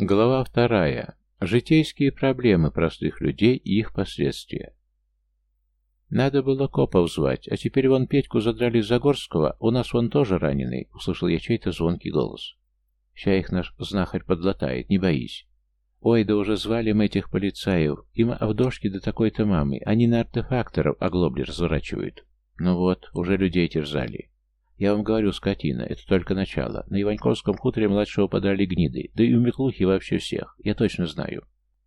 Глава вторая. Житейские проблемы простых людей и их последствия. Надо было копов звать, а теперь вон Петьку задрали Загорского, у нас вон тоже раненый, услышал я чей-то звонкий голос. Ща их наш знахарь подлатает, не боись. Ой, да уже звали мы этих полицаев, им Авдошки до такой-то мамы, они на артефакторов оглобли разворачивают. Ну вот, уже людей терзали. Я вам говорю, скотина, это только начало. На Иваньковском хуторе младшего подрали гниды, да и у Метлухи вообще всех, я точно знаю.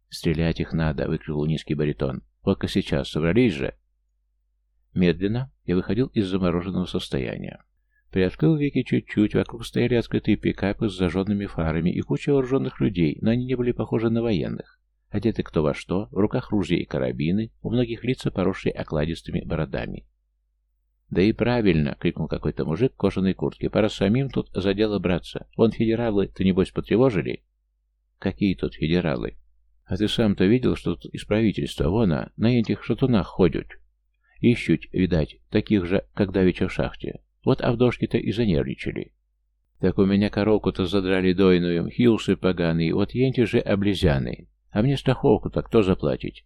Стрелять их надо, выкрикнул низкий баритон. Только сейчас, собрались же? Медленно я выходил из замороженного состояния. Приоткрыл веки чуть-чуть, вокруг стояли открытые пикапы с зажженными фарами и куча вооруженных людей, но они не были похожи на военных. Одеты кто во что, в руках ружья и карабины, у многих лица поросшие окладистыми бородами. «Да и правильно!» — крикнул какой-то мужик в кожаной куртке. «Пора самим тут за дело браться. Вон федералы-то, небось, потревожили?» «Какие тут федералы?» «А ты сам-то видел, что тут из правительства? Вон, а, на этих шатунах ходят. Ищут, видать, таких же, как давеча в шахте. Вот Авдошки-то и занервничали. Так у меня коровку-то задрали дойную, хилсы поганые, вот енти же облезяны. А мне страховку-то кто заплатить?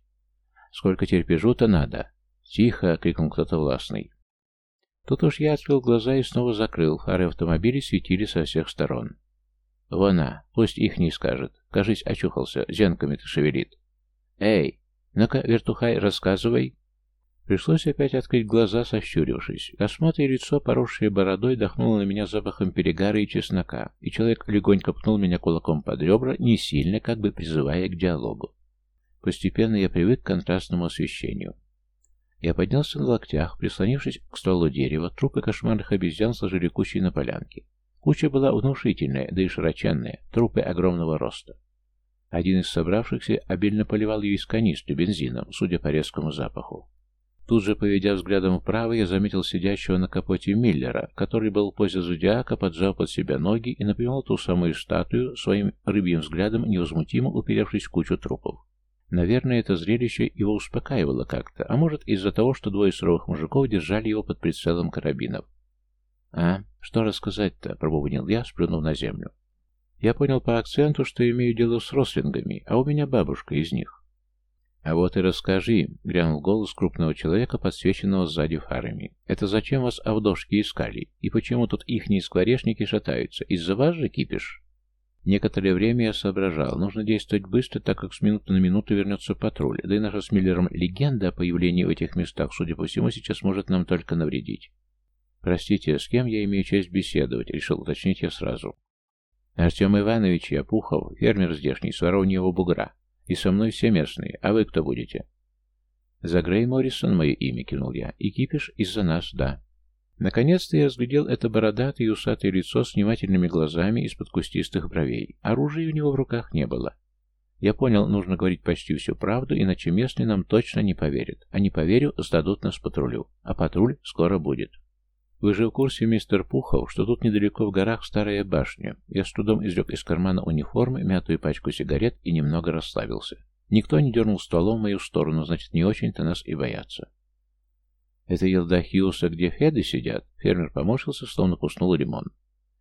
Сколько терпежу-то надо? Тихо, крикнул кто-то властный. Тут уж я открыл глаза и снова закрыл. Фары автомобиля светили со всех сторон. Вона, пусть их не скажет. Кажись, очухался, зенками-то шевелит. Эй, ну-ка, вертухай, рассказывай. Пришлось опять открыть глаза, сощурившись. Косматое лицо, поросшее бородой, дохнуло на меня запахом перегара и чеснока, и человек легонько пнул меня кулаком под ребра, не сильно, как бы призывая к диалогу. Постепенно я привык к контрастному освещению. Я поднялся на локтях, прислонившись к стволу дерева, трупы кошмарных обезьян сложили кучей на полянке. Куча была внушительная, да и широченная, трупы огромного роста. Один из собравшихся обильно поливал ее из канистры бензином, судя по резкому запаху. Тут же, поведя взглядом вправо, я заметил сидящего на капоте Миллера, который был в позе зодиака, поджав под себя ноги и напоминал ту самую статую, своим рыбьим взглядом невозмутимо уперевшись в кучу трупов. Наверное, это зрелище его успокаивало как-то, а может из-за того, что двое суровых мужиков держали его под прицелом карабинов. «А, что рассказать-то?» — пробубнил я, сплюнув на землю. Я понял по акценту, что имею дело с рослингами, а у меня бабушка из них. «А вот и расскажи», — грянул голос крупного человека, подсвеченного сзади фарами. «Это зачем вас Авдошки искали? И почему тут ихние скворечники шатаются? Из-за вас же кипиш?» Некоторое время я соображал. Нужно действовать быстро, так как с минуты на минуту вернется патруль. Да и наша с Миллером легенда о появлении в этих местах, судя по всему, сейчас может нам только навредить. «Простите, с кем я имею честь беседовать?» — решил уточнить я сразу. «Артем Иванович Япухов, фермер здешний, с Вороньего бугра. И со мной все местные. А вы кто будете?» «За Грей Моррисон мое имя», — кинул я. «И кипиш из-за нас, да». Наконец-то я разглядел это бородатое и усатое лицо с внимательными глазами из-под кустистых бровей. Оружия у него в руках не было. Я понял, нужно говорить почти всю правду, иначе местные нам точно не поверят. А не поверю, сдадут нас патрулю. А патруль скоро будет. Вы же в курсе, мистер Пухов, что тут недалеко в горах старая башня. Я с трудом извлек из кармана униформы мятую пачку сигарет и немного расслабился. Никто не дернул стволом в мою сторону, значит, не очень-то нас и боятся. Это елда Хьюса, где Феды сидят? Фермер поморщился, словно куснул лимон.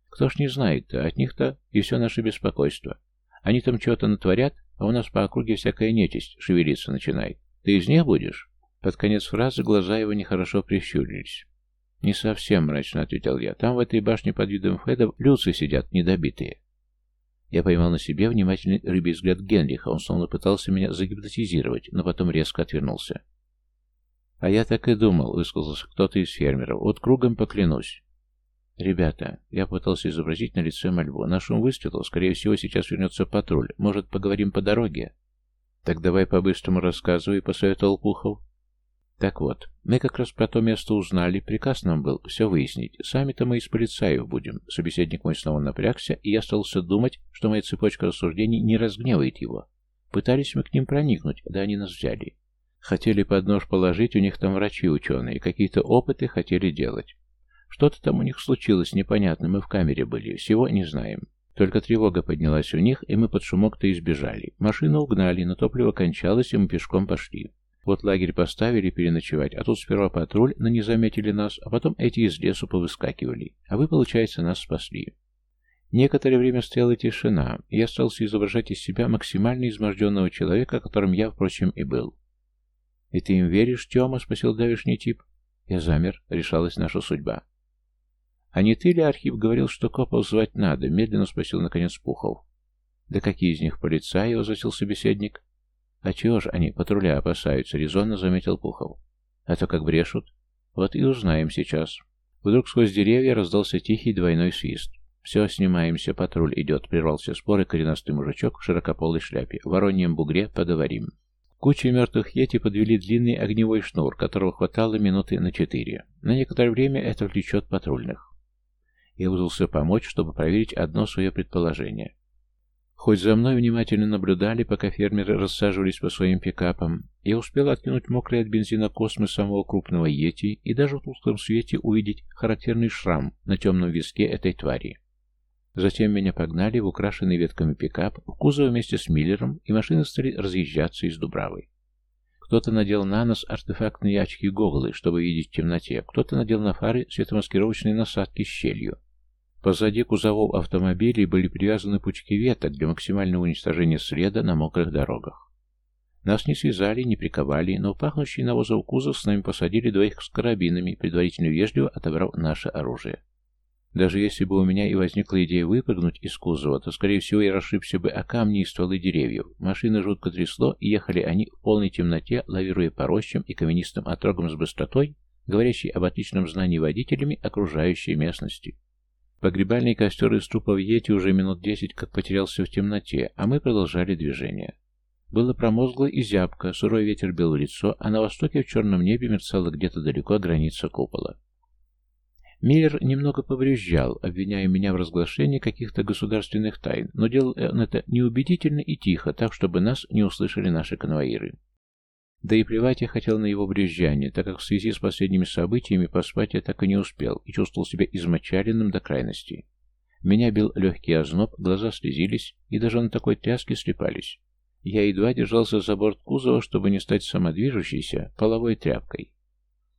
Кто ж не знает-то, от них-то и все наше беспокойство. Они там что-то натворят, а у нас по округе всякая нечисть шевелиться начинает. Ты из них будешь? Под конец фразы глаза его нехорошо прищурились. «Не совсем», — мрачно ответил я. «Там в этой башне под видом Федов люцы сидят недобитые». Я поймал на себе внимательный рыбий взгляд Генриха. Он словно пытался меня загипнотизировать, но потом резко отвернулся. «А я так и думал», — высказался кто-то из фермеров. «Вот кругом поклянусь». «Ребята», — я пытался изобразить на лице мольбу, — «наш ум выстрелил, скорее всего, сейчас вернется патруль. Может, поговорим по дороге?» «Так давай по-быстрому рассказывай», — посоветовал Пухов. Так вот, мы как раз про то место узнали, приказ нам был все выяснить. Сами-то мы из полицаев будем. Собеседник мой снова напрягся, и я остался думать, что моя цепочка рассуждений не разгневает его. Пытались мы к ним проникнуть, да они нас взяли. Хотели под нож положить, у них там врачи-ученые, какие-то опыты хотели делать. Что-то там у них случилось непонятно, мы в камере были, всего не знаем. Только тревога поднялась у них, и мы под шумок-то избежали. Машину угнали, но топливо кончалось, и мы пешком пошли. Вот лагерь поставили переночевать, а тут сперва патруль, но не заметили нас, а потом эти из лесу повыскакивали. А вы, получается, нас спасли. Некоторое время стояла тишина, и я старался изображать из себя максимально изможденного человека, которым я, впрочем, и был. «И ты им веришь, Тёма?» — спросил давишний тип. Я замер, решалась наша судьба. «А не ты ли, Архип, говорил, что копов звать надо?» — медленно спросил, наконец, Пухов. «Да какие из них полицаи?» — возвратил собеседник. «А чего ж они патруля опасаются?» — резонно заметил Пухов. «А то как брешут. Вот и узнаем сейчас». Вдруг сквозь деревья раздался тихий двойной свист. «Все, снимаемся, патруль идет», — прервался спор и коренастый мужичок в широкополой шляпе. «В вороньем бугре поговорим». Кучи мертвых йети подвели длинный огневой шнур, которого хватало минуты на четыре. На некоторое время это влечет патрульных. Я вызвался помочь, чтобы проверить одно свое предположение. Хоть за мной внимательно наблюдали, пока фермеры рассаживались по своим пикапам, я успел откинуть мокрый от бензина космы самого крупного йети и даже в тусклом свете увидеть характерный шрам на темном виске этой твари. Затем меня погнали в украшенный ветками пикап, в кузов вместе с Миллером, и машины стали разъезжаться из Дубравы. Кто-то надел на нос артефактные очки-гоглы, чтобы видеть в темноте, кто-то надел на фары светомаскировочные насадки с щелью. Позади кузовов автомобилей были привязаны пучки веток для максимального уничтожения следа на мокрых дорогах. Нас не связали, не приковали, но пахнущий навозом кузов с нами посадили двоих с карабинами, предварительно вежливо отобрав наше оружие. Даже если бы у меня и возникла идея выпрыгнуть из кузова, то, скорее всего, я расшибся бы о камни и стволы деревьев. Машины жутко трясло, и ехали они в полной темноте, лавируя по рощам и каменистым отрогам с быстротой, говорящей об отличном знании водителями окружающей местности. Погребальный костер из трупов Йети уже минут десять как потерялся в темноте, а мы продолжали движение. Было промозгло и зябко, сырой ветер бил в лицо, а на востоке в черном небе мерцала где-то далеко граница купола. Миллер немного побрюзжал, обвиняя меня в разглашении каких-то государственных тайн, но делал он это неубедительно и тихо, так, чтобы нас не услышали наши конвоиры. Да и плевать я хотел на его брюзжание, так как в связи с последними событиями поспать я так и не успел и чувствовал себя измочаленным до крайности. Меня бил легкий озноб, глаза слезились, и даже на такой тряске слепались. Я едва держался за борт кузова, чтобы не стать самодвижущейся половой тряпкой.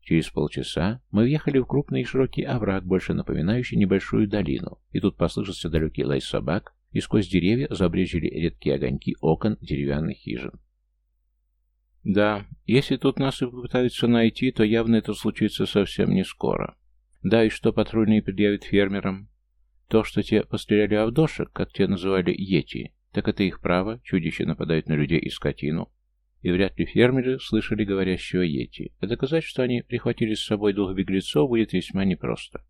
Через полчаса мы въехали в крупный и широкий овраг, больше напоминающий небольшую долину, и тут послышался далекий лай собак, и сквозь деревья забрежили редкие огоньки окон деревянных хижин. Да, если тут нас и попытаются найти, то явно это случится совсем не скоро. Да, и что патрульные предъявят фермерам? То, что те постреляли авдошек, как те называли йети, так это их право, чудище нападают на людей и скотину, и вряд ли фермеры слышали говорящего Йети. А доказать, что они прихватили с собой двух беглецов, будет весьма непросто.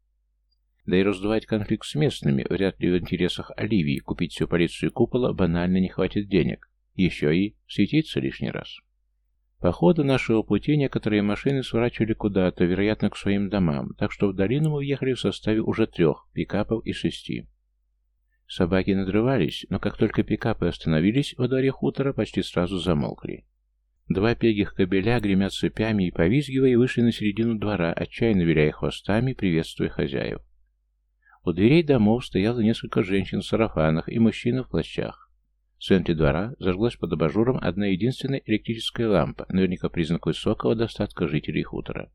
Да и раздувать конфликт с местными вряд ли в интересах Оливии купить всю полицию купола банально не хватит денег. Еще и светиться лишний раз. По ходу нашего пути некоторые машины сворачивали куда-то, вероятно, к своим домам, так что в долину мы въехали в составе уже трех пикапов и шести. Собаки надрывались, но как только пикапы остановились во дворе хутора, почти сразу замолкли. Два пегих кобеля, гремят цепями и повизгивая, вышли на середину двора, отчаянно виляя хвостами, приветствуя хозяев. У дверей домов стояло несколько женщин в сарафанах и мужчина в плащах. В центре двора зажглась под абажуром одна единственная электрическая лампа, наверняка признак высокого достатка жителей хутора.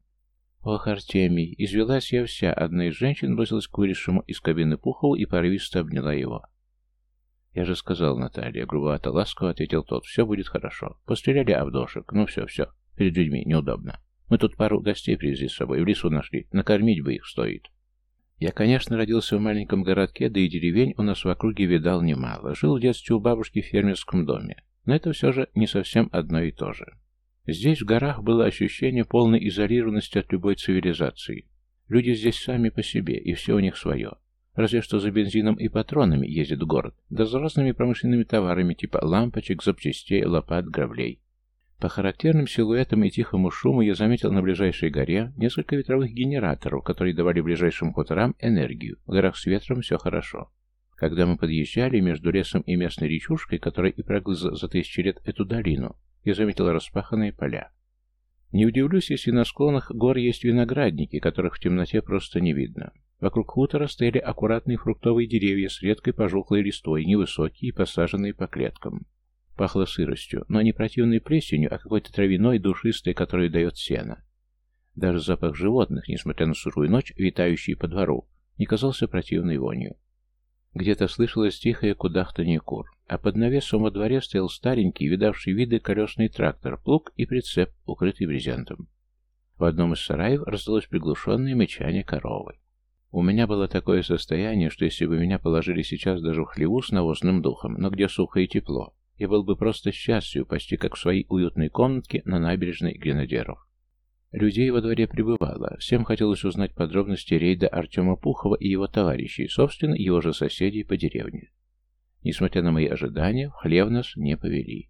«Ох, Артемий!» Извелась я вся. Одна из женщин бросилась к вылезшему из кабины Пухову и порывисто обняла его. «Я же сказал, Наталья», — грубовато ласково ответил тот, — «все будет хорошо. Постреляли Авдошек. Ну все, все. Перед людьми неудобно. Мы тут пару гостей привезли с собой, в лесу нашли. Накормить бы их стоит». Я, конечно, родился в маленьком городке, да и деревень у нас в округе видал немало. Жил в детстве у бабушки в фермерском доме. Но это все же не совсем одно и то же. Здесь, в горах, было ощущение полной изолированности от любой цивилизации. Люди здесь сами по себе, и все у них свое. Разве что за бензином и патронами ездит в город, да за разными промышленными товарами типа лампочек, запчастей, лопат, граблей. По характерным силуэтам и тихому шуму я заметил на ближайшей горе несколько ветровых генераторов, которые давали ближайшим хуторам энергию. В горах с ветром все хорошо. Когда мы подъезжали между лесом и местной речушкой, которая и прогрызла за тысячи лет эту долину, я заметил распаханные поля. Не удивлюсь, если на склонах гор есть виноградники, которых в темноте просто не видно. Вокруг хутора стояли аккуратные фруктовые деревья с редкой пожухлой листвой, невысокие и посаженные по клеткам. Пахло сыростью, но не противной плесенью, а какой-то травяной, душистой, которую дает сено. Даже запах животных, несмотря на сырую ночь, витающий по двору, не казался противной вонью. Где-то слышалось тихое кудахтанье кур, а под навесом во дворе стоял старенький, видавший виды колесный трактор, плуг и прицеп, укрытый брезентом. В одном из сараев раздалось приглушенное мычание коровы. У меня было такое состояние, что если бы меня положили сейчас даже в хлеву с навозным духом, но где сухо и тепло, я был бы просто счастлив, почти как в своей уютной комнатке на набережной Гренадеров. Людей во дворе прибывало. Всем хотелось узнать подробности рейда Артема Пухова и его товарищей, собственно, его же соседей по деревне. Несмотря на мои ожидания, в хлев нас не повели.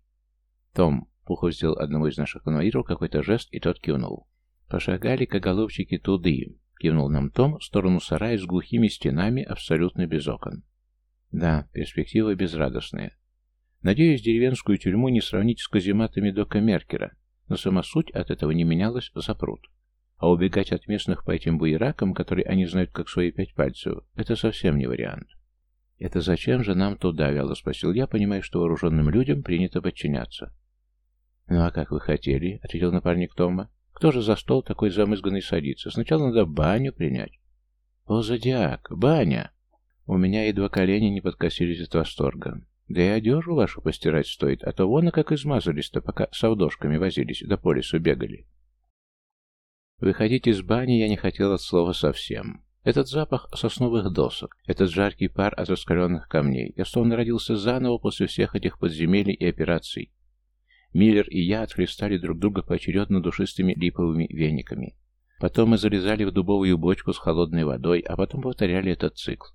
«Том», — Пухов сделал одному из наших конвоиров какой-то жест, и тот кивнул. «Пошагали-ка, голубчики, туды», — кивнул нам Том в сторону сарая с глухими стенами, абсолютно без окон. Да, перспектива безрадостная. Надеюсь, деревенскую тюрьму не сравнить с казематами Дока Меркера, но сама суть от этого не менялась за пруд. А убегать от местных по этим буеракам, которые они знают как свои пять пальцев, это совсем не вариант. «Это зачем же нам туда?» — вяло спросил я, понимая, что вооруженным людям принято подчиняться. «Ну а как вы хотели?» — ответил напарник Тома. «Кто же за стол такой замызганный садится? Сначала надо баню принять». «О, зодиак! Баня!» У меня едва колени не подкосились от восторга. Да и одежу вашу постирать стоит, а то вон как измазались-то, пока с возились, до по лесу бегали. Выходить из бани я не хотел от слова совсем. Этот запах сосновых досок, этот жаркий пар от раскаленных камней, я словно родился заново после всех этих подземелий и операций. Миллер и я отхлестали друг друга поочередно душистыми липовыми вениками. Потом мы залезали в дубовую бочку с холодной водой, а потом повторяли этот цикл.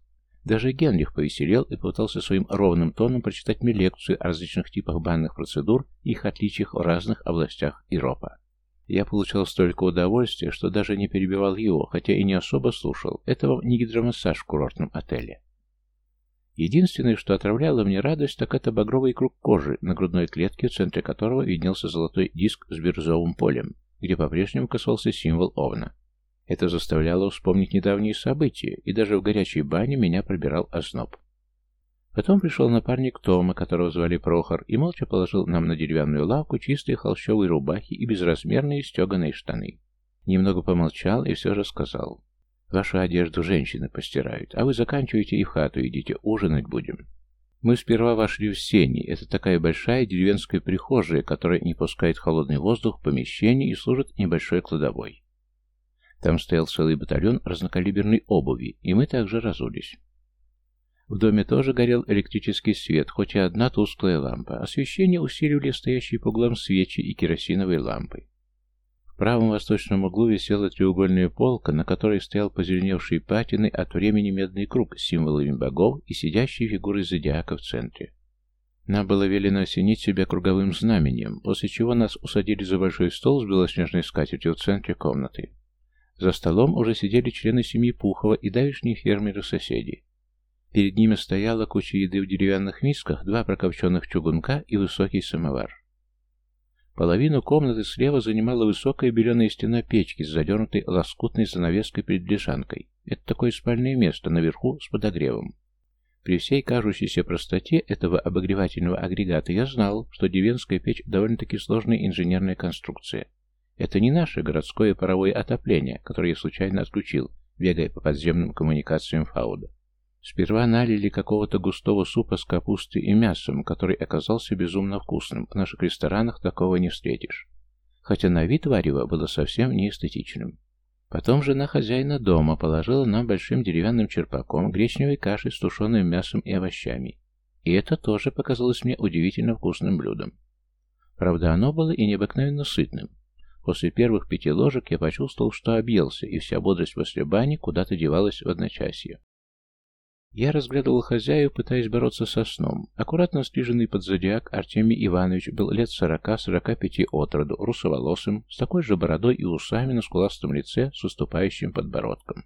Даже Генрих повеселел и попытался своим ровным тоном прочитать мне лекцию о различных типах банных процедур и их отличиях в разных областях Иропа. Я получал столько удовольствия, что даже не перебивал его, хотя и не особо слушал. Это вам не гидромассаж в курортном отеле. Единственное, что отравляло мне радость, так это багровый круг кожи на грудной клетке, в центре которого виднелся золотой диск с бирюзовым полем, где по-прежнему касался символ Овна. Это заставляло вспомнить недавние события, и даже в горячей бане меня пробирал озноб. Потом пришел напарник Тома, которого звали Прохор, и молча положил нам на деревянную лавку чистые холщовые рубахи и безразмерные стеганые штаны. Немного помолчал и все же сказал. «Вашу одежду женщины постирают, а вы заканчиваете и в хату идите, ужинать будем». Мы сперва вошли в сени. Это такая большая деревенская прихожая, которая не пускает холодный воздух в помещение и служит небольшой кладовой. Там стоял целый батальон разнокалиберной обуви, и мы также разулись. В доме тоже горел электрический свет, хоть и одна тусклая лампа. Освещение усиливали стоящие по углам свечи и керосиновые лампы. В правом восточном углу висела треугольная полка, на которой стоял позеленевший патины от времени медный круг с символами богов и сидящей фигурой зодиака в центре. Нам было велено осенить себя круговым знаменем, после чего нас усадили за большой стол с белоснежной скатертью в центре комнаты. За столом уже сидели члены семьи Пухова и давишние фермеры-соседи. Перед ними стояла куча еды в деревянных мисках, два прокопченных чугунка и высокий самовар. Половину комнаты слева занимала высокая беленая стена печки с задернутой лоскутной занавеской перед лежанкой. Это такое спальное место наверху с подогревом. При всей кажущейся простоте этого обогревательного агрегата я знал, что деревенская печь довольно-таки сложная инженерная конструкция. Это не наше городское паровое отопление, которое я случайно отключил, бегая по подземным коммуникациям Фауда. Сперва налили какого-то густого супа с капустой и мясом, который оказался безумно вкусным. В наших ресторанах такого не встретишь. Хотя на вид варево было совсем неэстетичным. Потом жена хозяина дома положила нам большим деревянным черпаком гречневой каши с тушеным мясом и овощами. И это тоже показалось мне удивительно вкусным блюдом. Правда, оно было и необыкновенно сытным. После первых пяти ложек я почувствовал, что объелся, и вся бодрость после бани куда-то девалась в одночасье. Я разглядывал хозяев, пытаясь бороться со сном. Аккуратно стриженный под зодиак Артемий Иванович был лет сорока-сорока пяти от роду, русоволосым, с такой же бородой и усами на скуластом лице с уступающим подбородком.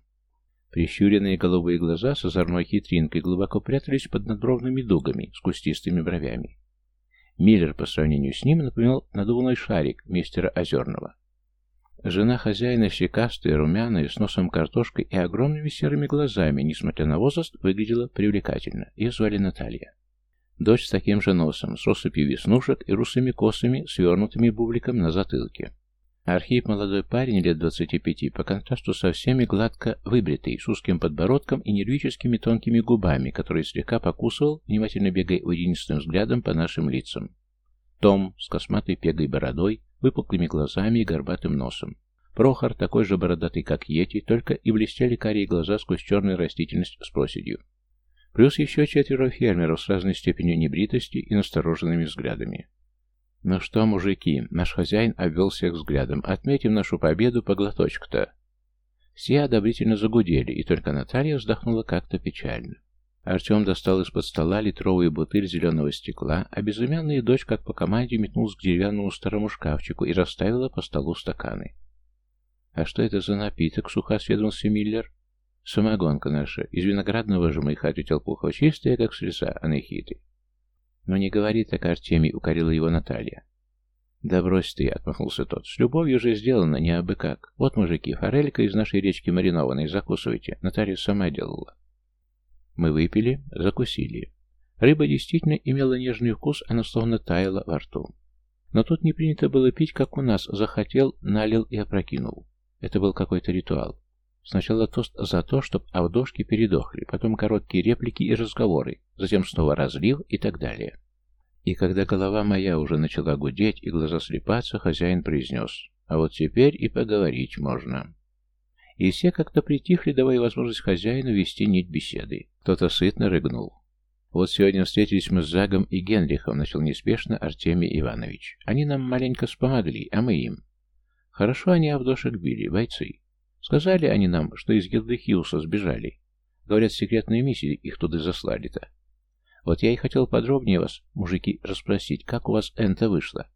Прищуренные голубые глаза с озорной хитринкой глубоко прятались под надбровными дугами с кустистыми бровями. Миллер по сравнению с ним напоминал надувной шарик мистера Озерного. Жена хозяина, щекастая, румяная, с носом картошкой и огромными серыми глазами, несмотря на возраст, выглядела привлекательно. Ее звали Наталья. Дочь с таким же носом, с россыпью веснушек и русыми косами, свернутыми бубликом на затылке. Архип молодой парень лет двадцати пяти, по контрасту со всеми гладко выбритый, с узким подбородком и нервическими тонкими губами, которые слегка покусывал, внимательно бегая единственным взглядом по нашим лицам. Том с косматой пегой бородой, выпуклыми глазами и горбатым носом. Прохор, такой же бородатый, как Йети, только и блестели карие глаза сквозь черную растительность с проседью. Плюс еще четверо фермеров с разной степенью небритости и настороженными взглядами. «Ну что, мужики?» — наш хозяин обвел всех взглядом. «Отметим нашу победу по глоточку-то». Все одобрительно загудели, и только Наталья вздохнула как-то печально. Артем достал из-под стола литровую бутыль зеленого стекла, а безымянная дочь, как по команде, метнулась к деревянному старому шкафчику и расставила по столу стаканы. «А что это за напиток?» — сухо осведомился Миллер. «Самогонка наша. Из виноградного жмыха», — ответил Пухов. «Чистая, как слеза, а нахиты». «Ну не говори так, Артемий», — укорила его Наталья. «Да брось ты», — отмахнулся тот. «С любовью же сделано, не абы как. Вот, мужики, форелька из нашей речки маринованной, закусывайте. Наталья сама делала». Мы выпили, закусили. Рыба действительно имела нежный вкус, она словно таяла во рту. Но тут не принято было пить, как у нас. Захотел, налил и опрокинул. Это был какой-то ритуал. Сначала тост за то, чтоб авдошки передохли, потом короткие реплики и разговоры, затем снова разлив и так далее. И когда голова моя уже начала гудеть и глаза слепаться, хозяин произнес, а вот теперь и поговорить можно. И все как-то притихли, давая возможность хозяину вести нить беседы. Кто-то сытно рыгнул. Вот сегодня встретились мы с Загом и Генрихом, начал неспешно Артемий Иванович. Они нам маленько спомогли, а мы им. Хорошо они Авдошек били, бойцы. Сказали они нам, что из гилды Хиуса сбежали. Говорят, секретные миссии их туда заслали-то. Вот я и хотел подробнее вас, мужики, расспросить, как у вас это вышло.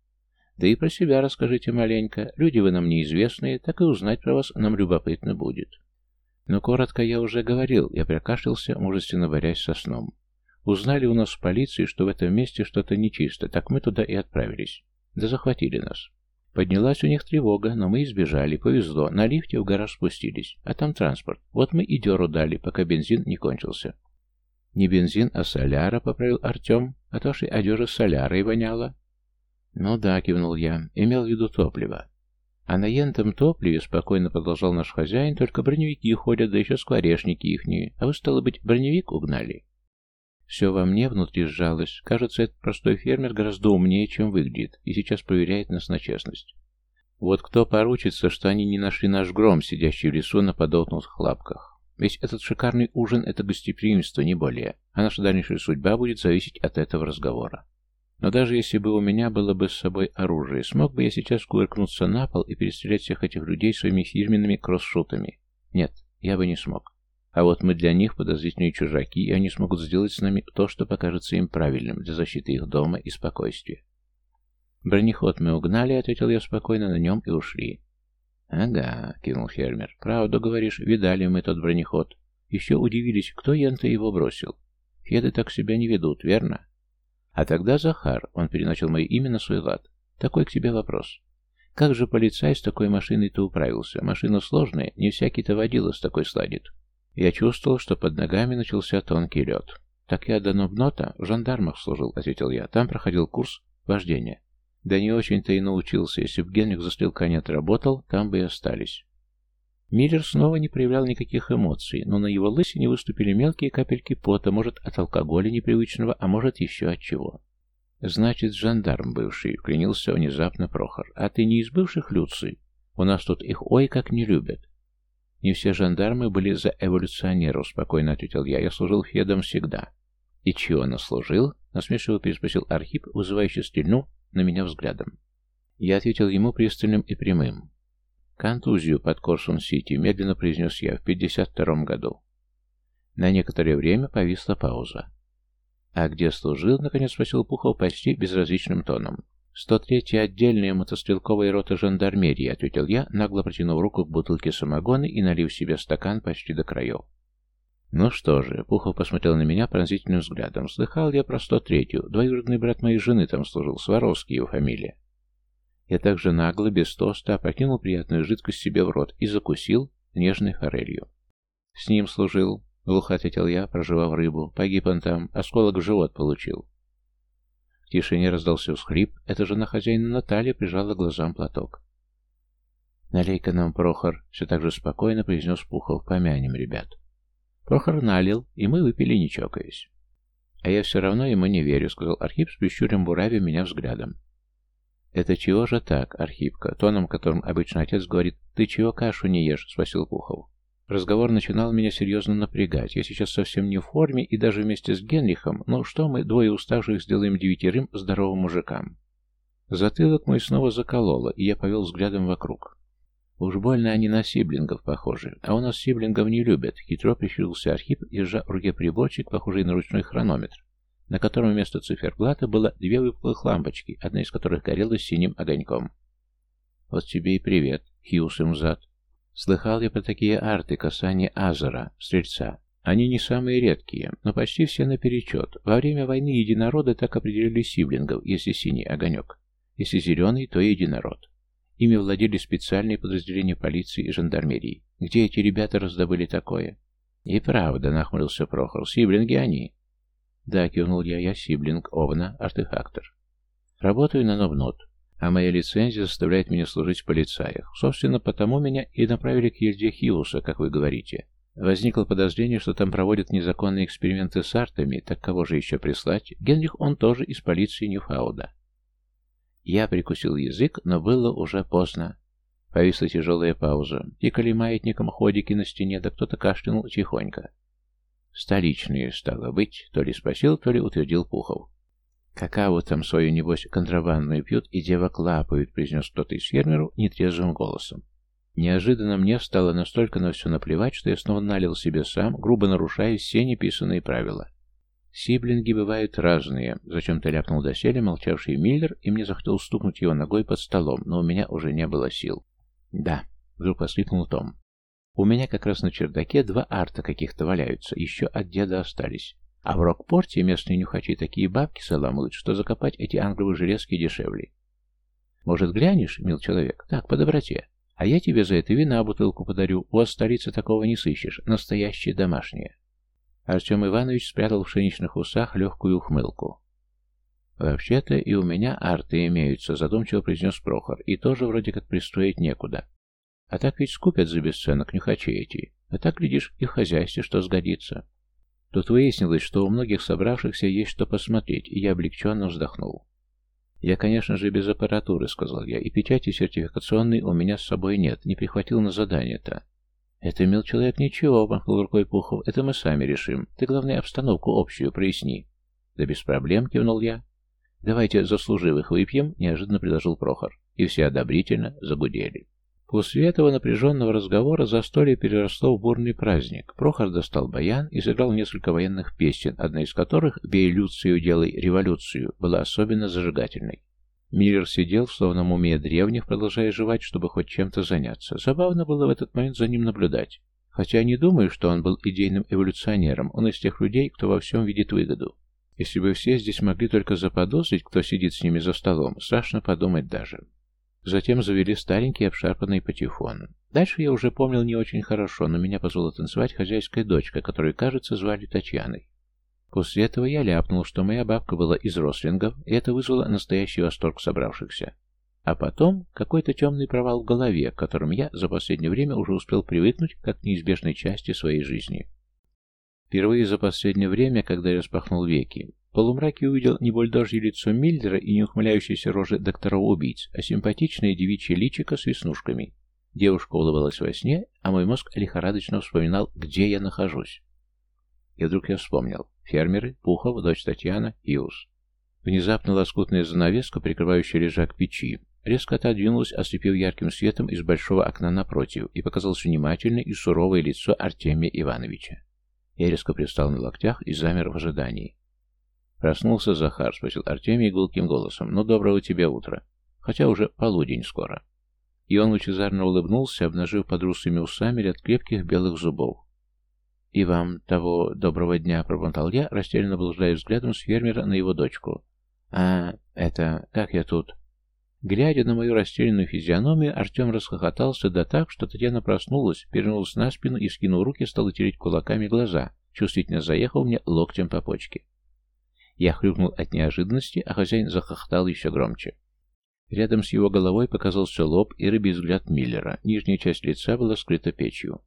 Да и про себя расскажите маленько. Люди вы нам неизвестные, так и узнать про вас нам любопытно будет. Но коротко я уже говорил, я прокашлялся, мужественно борясь со сном. Узнали у нас в полиции, что в этом месте что-то нечисто, так мы туда и отправились. Да захватили нас. Поднялась у них тревога, но мы избежали, повезло. На лифте в гараж спустились, а там транспорт. Вот мы и деру дали, пока бензин не кончился. Не бензин, а соляра, поправил Артем, то что одежа солярой воняла. Ну да, кивнул я, имел в виду топливо. А на ентом топливе, спокойно продолжал наш хозяин, только броневики ходят, да еще скворечники ихние. А вы, стало быть, броневик угнали? Все во мне внутри сжалось. Кажется, этот простой фермер гораздо умнее, чем выглядит, и сейчас проверяет нас на честность. Вот кто поручится, что они не нашли наш гром, сидящий в лесу на подотнутых лапках. Весь этот шикарный ужин — это гостеприимство, не более, а наша дальнейшая судьба будет зависеть от этого разговора. Но даже если бы у меня было бы с собой оружие, смог бы я сейчас кувыркнуться на пол и перестрелять всех этих людей своими фирменными кросс-шутами? Нет, я бы не смог. А вот мы для них подозрительные чужаки, и они смогут сделать с нами то, что покажется им правильным для защиты их дома и спокойствия. «Бронеход мы угнали», — ответил я спокойно, на нем и ушли. «Ага», — кинул фермер. «Правду говоришь, видали мы тот бронеход. Еще удивились, кто янта его бросил. Феды так себя не ведут, верно?» А тогда Захар, он переначал мое имя на свой лад. Такой к тебе вопрос. Как же полицай с такой машиной-то управился? Машина сложная, не всякий-то водила с такой сладит. Я чувствовал, что под ногами начался тонкий лед. «Так я до Нобнота в жандармах служил», — ответил я. «Там проходил курс вождения». Да не очень-то и научился. Если бы Генрих за стрелка не отработал, там бы и остались. Миллер снова не проявлял никаких эмоций, но на его лысине выступили мелкие капельки пота, может, от алкоголя непривычного, а может, еще от чего. «Значит, жандарм бывший», — вклинился внезапно Прохор. «А ты не из бывших Люций? У нас тут их ой как не любят». «Не все жандармы были за эволюционеров», — спокойно ответил я. «Я служил Федом всегда». «И чего наслужил?» — насмешливо переспросил Архип, вызывающе стрельнул на меня взглядом. Я ответил ему пристальным и прямым. «Контузию под Корсун-Сити», — медленно произнес я, — «в 52-м году». На некоторое время повисла пауза. «А где служил?» — наконец спросил Пухов почти безразличным тоном. «103-я отдельная мотострелковая рота жандармерии», — ответил я, нагло протянув руку к бутылке самогона и налив себе стакан почти до краев. «Ну что же», — Пухов посмотрел на меня пронзительным взглядом. «Слыхал я про 103-ю. Двоюродный брат моей жены там служил, Сваровский его фамилия». Я также нагло, без тоста, опрокинул приятную жидкость себе в рот и закусил нежной форелью. «С ним служил», — глухо ответил я, проживав рыбу. «Погиб он там, осколок в живот получил». В тишине раздался всхлип, эта жена хозяина Наталья прижала глазам платок. «Налей-ка нам, Прохор», — все так же спокойно произнес Пухов, «помянем ребят». Прохор налил, и мы выпили, не чокаясь. «А я все равно ему не верю», — сказал Архип с прищурем буравя меня взглядом. «Это чего же так, Архипка?» Тоном, которым обычно отец говорит «Ты чего кашу не ешь?» — спросил Пухов. Разговор начинал меня серьезно напрягать. Я сейчас совсем не в форме, и даже вместе с Генрихом, но что мы, двое уставших, сделаем девятерым здоровым мужикам? Затылок мой снова закололо, и я повел взглядом вокруг. Уж больно они на сиблингов похожи, а у нас сиблингов не любят, хитро прищурился Архип, держа в руке приборчик, похожий на ручной хронометр, на котором вместо циферблата было две выпуклых лампочки, одна из которых горела синим огоньком. «Вот тебе и привет, Хиус им зад. Слыхал я про такие арты касания Азера, стрельца. Они не самые редкие, но почти все наперечет. Во время войны единороды так определили сиблингов, если синий огонек. Если зеленый, то единород. Ими владели специальные подразделения полиции и жандармерии. Где эти ребята раздобыли такое? И правда, нахмурился Прохор, сиблинги они. Да, кивнул я, я сиблинг, Овна, артефактор. Работаю на Новнот, а моя лицензия заставляет меня служить в полицаях. Собственно, потому меня и направили к Ельде Хиуса, как вы говорите. Возникло подозрение, что там проводят незаконные эксперименты с артами, так кого же еще прислать? Генрих, он тоже из полиции Ньюфауда. Я прикусил язык, но было уже поздно. Повисла тяжелая пауза. Тикали маятником ходики на стене, да кто-то кашлянул тихонько. Столичные, стало быть, то ли спросил, то ли утвердил Пухов. «Какао там свою, небось, контрабандную пьют и девок лапают», — произнес кто-то из фермеру нетрезвым голосом. Неожиданно мне стало настолько на все наплевать, что я снова налил себе сам, грубо нарушая все неписанные правила. Сиблинги бывают разные. Зачем-то ляпнул доселе молчавший Миллер, и мне захотел стукнуть его ногой под столом, но у меня уже не было сил. Да, вдруг воскликнул Том. У меня как раз на чердаке два арта каких-то валяются, еще от деда остались. А в Рокпорте местные нюхачи такие бабки заламывают, что закопать эти ангровые железки дешевле. Может, глянешь, мил человек? Так, по доброте. А я тебе за это вина бутылку подарю. У вас столицы такого не сыщешь. Настоящее домашнее. Артем Иванович спрятал в пшеничных усах легкую ухмылку. «Вообще-то и у меня арты имеются», — задумчиво произнес Прохор, «и тоже вроде как пристроить некуда. А так ведь скупят за бесценок нюхачи эти. А так, глядишь, и в хозяйстве что сгодится». Тут выяснилось, что у многих собравшихся есть что посмотреть, и я облегченно вздохнул. «Я, конечно же, без аппаратуры», — сказал я, — «и печати сертификационной у меня с собой нет, не прихватил на задание-то. «Это, мил человек, ничего», — махнул рукой Пухов. «Это мы сами решим. Ты, главное, обстановку общую проясни». «Да без проблем», — кивнул я. «Давайте заслуживых выпьем», — неожиданно предложил Прохор. И все одобрительно загудели. После этого напряженного разговора застолье переросло в бурный праздник. Прохор достал баян и сыграл несколько военных песен, одна из которых «Бей Люцию, делай революцию» была особенно зажигательной. Миллер сидел в словном уме древних, продолжая жевать, чтобы хоть чем-то заняться. Забавно было в этот момент за ним наблюдать. Хотя не думаю, что он был идейным эволюционером, он из тех людей, кто во всем видит выгоду. Если бы все здесь могли только заподозрить, кто сидит с ними за столом, страшно подумать даже. Затем завели старенький обшарпанный патефон. Дальше я уже помнил не очень хорошо, но меня позвала танцевать хозяйская дочка, которую, кажется, звали Татьяной. После этого я ляпнул, что моя бабка была из рослингов, и это вызвало настоящий восторг собравшихся. А потом какой-то темный провал в голове, к которым я за последнее время уже успел привыкнуть как к неизбежной части своей жизни. Впервые за последнее время, когда я распахнул веки, полумраке увидел не бульдожье лицо Мильдера и не ухмыляющиеся рожи докторов-убийц, а симпатичное девичье личико с веснушками. Девушка улыбалась во сне, а мой мозг лихорадочно вспоминал, где я нахожусь. И вдруг я вспомнил. Фермеры, Пухов, дочь Татьяна, Иус. Внезапно лоскутная занавеска, прикрывающая лежак печи, резко отодвинулась, ослепив ярким светом из большого окна напротив, и показалось внимательное и суровое лицо Артемия Ивановича. Я резко пристал на локтях и замер в ожидании. «Проснулся Захар?» — спросил Артемий гулким голосом. «Ну, доброго тебе утра. Хотя уже полудень скоро». И он лучезарно улыбнулся, обнажив под русыми усами ряд крепких белых зубов. «И вам того доброго дня», — пробормотал я, растерянно блуждая взглядом с фермера на его дочку. «А, это... как я тут?» Глядя на мою растерянную физиономию, Артем расхохотался да так, что Татьяна проснулась, перенулась на спину и, скинув руки, стала тереть кулаками глаза, чувствительно заехал мне локтем по почке. Я хрюкнул от неожиданности, а хозяин захохотал еще громче. Рядом с его головой показался лоб и рыбий взгляд Миллера. Нижняя часть лица была скрыта печью.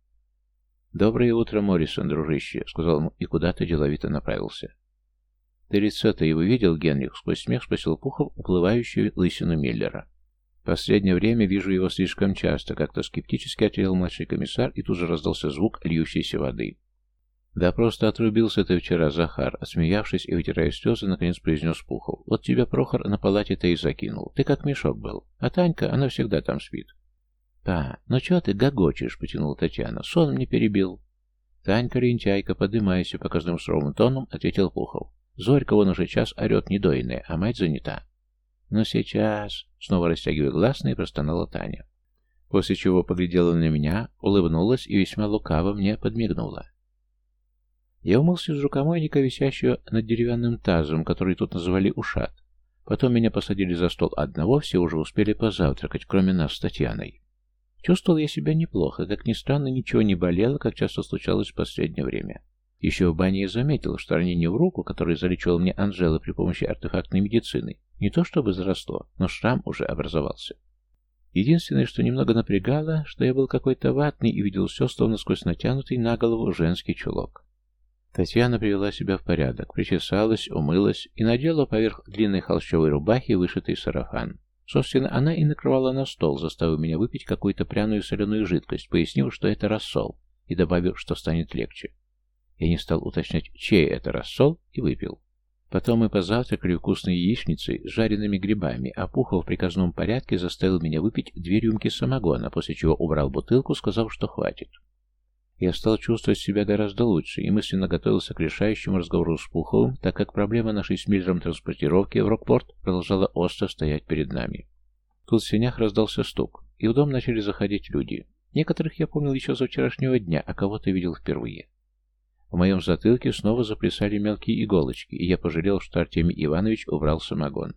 «Доброе утро, Моррисон, дружище», — сказал ему, и куда-то деловито направился. «Ты лицо-то его видел, Генрих?» — сквозь смех спросил Пухов, уплывающую лысину Миллера. «Последнее время вижу его слишком часто», — как-то скептически ответил младший комиссар, и тут же раздался звук льющейся воды. «Да просто отрубился ты вчера, Захар», — отсмеявшись и вытирая слезы, наконец произнес Пухов. «Вот тебя Прохор на палате-то и закинул. Ты как мешок был. А Танька, она всегда там спит». «Па, ну чего ты гогочешь?» — потянула Татьяна. «Сон мне перебил». «Танька, лентяйка, подымайся», — показным суровым тоном ответил Пухов. Зорька вон уже час орет недоенная, а мать занята. Но сейчас... Снова растягивая гласные, простонала Таня. После чего поглядела на меня, улыбнулась и весьма лукаво мне подмигнула. Я умылся из рукомойника, висящего над деревянным тазом, который тут называли ушат. Потом меня посадили за стол одного, все уже успели позавтракать, кроме нас с Татьяной. Чувствовал я себя неплохо, как ни странно, ничего не болело, как часто случалось в последнее время. Еще в бане я заметил, что ранение в руку, которое залечивал мне Анжела при помощи артефактной медицины, не то чтобы заросло, но шрам уже образовался. Единственное, что немного напрягало, что я был какой-то ватный и видел все, словно сквозь натянутый на голову женский чулок. Татьяна привела себя в порядок, причесалась, умылась и надела поверх длинной холщовой рубахи вышитый сарафан. Собственно, она и накрывала на стол, заставив меня выпить какую-то пряную соленую жидкость, пояснив, что это рассол, и добавив, что станет легче. Я не стал уточнять, чей это рассол, и выпил. Потом мы позавтракали вкусной яичницей с жареными грибами, а Пухов в приказном порядке заставил меня выпить две рюмки самогона, после чего убрал бутылку, сказав, что хватит. Я стал чувствовать себя гораздо лучше и мысленно готовился к решающему разговору с Пуховым, так как проблема нашей с Миллером транспортировки в Рокпорт продолжала остро стоять перед нами. Тут в сенях раздался стук, и в дом начали заходить люди. Некоторых я помнил еще за вчерашнего дня, а кого-то видел впервые. В моем затылке снова заплясали мелкие иголочки, и я пожалел, что Артемий Иванович убрал самогон.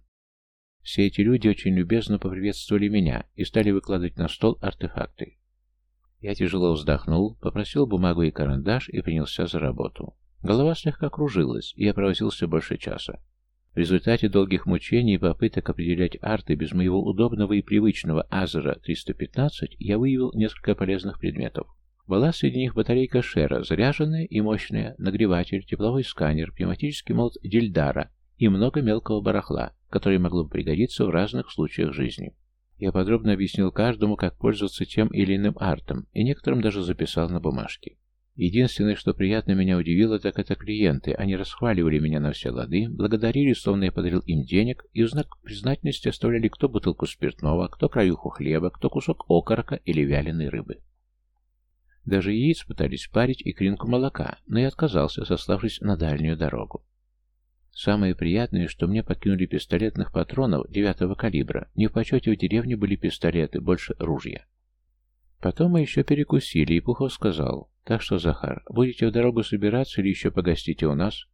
Все эти люди очень любезно поприветствовали меня и стали выкладывать на стол артефакты. Я тяжело вздохнул, попросил бумагу и карандаш и принялся за работу. Голова слегка кружилась, и я провозился больше часа. В результате долгих мучений и попыток определять арты без моего удобного и привычного Азера 315 я выявил несколько полезных предметов. Была среди них батарейка Шера, заряженная и мощная, нагреватель, тепловой сканер, пневматический молот Дильдара и много мелкого барахла, которое могло бы пригодиться в разных случаях жизни. Я подробно объяснил каждому, как пользоваться тем или иным артом, и некоторым даже записал на бумажке. Единственное, что приятно меня удивило, так это клиенты. Они расхваливали меня на все лады, благодарили, словно я подарил им денег, и в знак признательности оставляли кто бутылку спиртного, кто краюху хлеба, кто кусок окорока или вяленой рыбы. Даже яиц пытались парить и кринку молока, но я отказался, сославшись на дальнюю дорогу. Самое приятное, что мне подкинули пистолетных патронов девятого калибра. Не в почете в деревне были пистолеты, больше ружья. Потом мы еще перекусили, и Пухов сказал, «Так что, Захар, будете в дорогу собираться или еще погостите у нас?»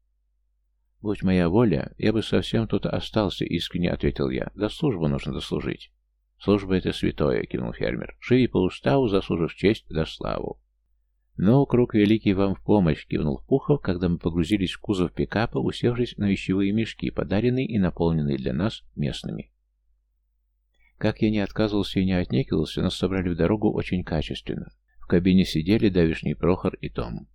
«Будь моя воля, я бы совсем тут остался», — искренне ответил я. «Да службу нужно дослужить». «Служба — это святое», — кинул фермер. «Живи по уставу, заслужив честь да славу». «Ну, круг великий вам в помощь», — кивнул Пухов, когда мы погрузились в кузов пикапа, усевшись на вещевые мешки, подаренные и наполненные для нас местными. Как я не отказывался и не отнекивался, нас собрали в дорогу очень качественно. В кабине сидели давишний Прохор и Том.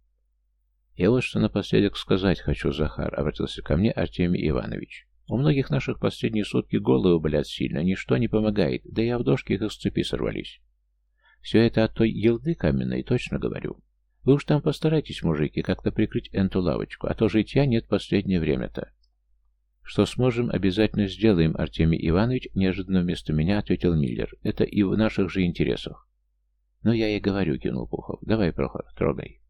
«Я вот что напоследок сказать хочу, Захар», — обратился ко мне Артемий Иванович. У многих наших последние сутки головы болят сильно, ничто не помогает, да и авдошки их из цепи сорвались. Все это от той елды каменной, точно говорю. Вы уж там постарайтесь, мужики, как-то прикрыть эту лавочку, а то житья нет последнее время-то. Что сможем, обязательно сделаем, Артемий Иванович, неожиданно вместо меня ответил Миллер. Это и в наших же интересах. Ну, я и говорю, кинул Пухов. Давай, Прохор, трогай.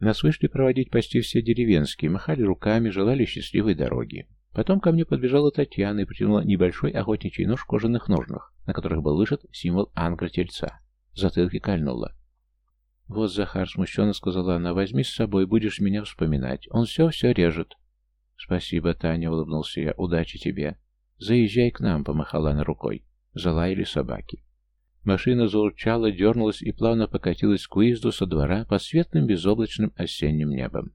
Нас вышли проводить почти все деревенские, махали руками, желали счастливой дороги. Потом ко мне подбежала Татьяна и протянула небольшой охотничий нож в кожаных ножнах, на которых был вышит символ ангра-тельца. Затылки кольнула. «Вот, Захар, смущенно сказала она, возьми с собой, будешь меня вспоминать. Он все-все режет». «Спасибо, Таня», — улыбнулся я, — «удачи тебе». «Заезжай к нам», — помахала она рукой. Залаяли собаки. Машина заурчала, дернулась и плавно покатилась к выезду со двора под светлым безоблачным осенним небом.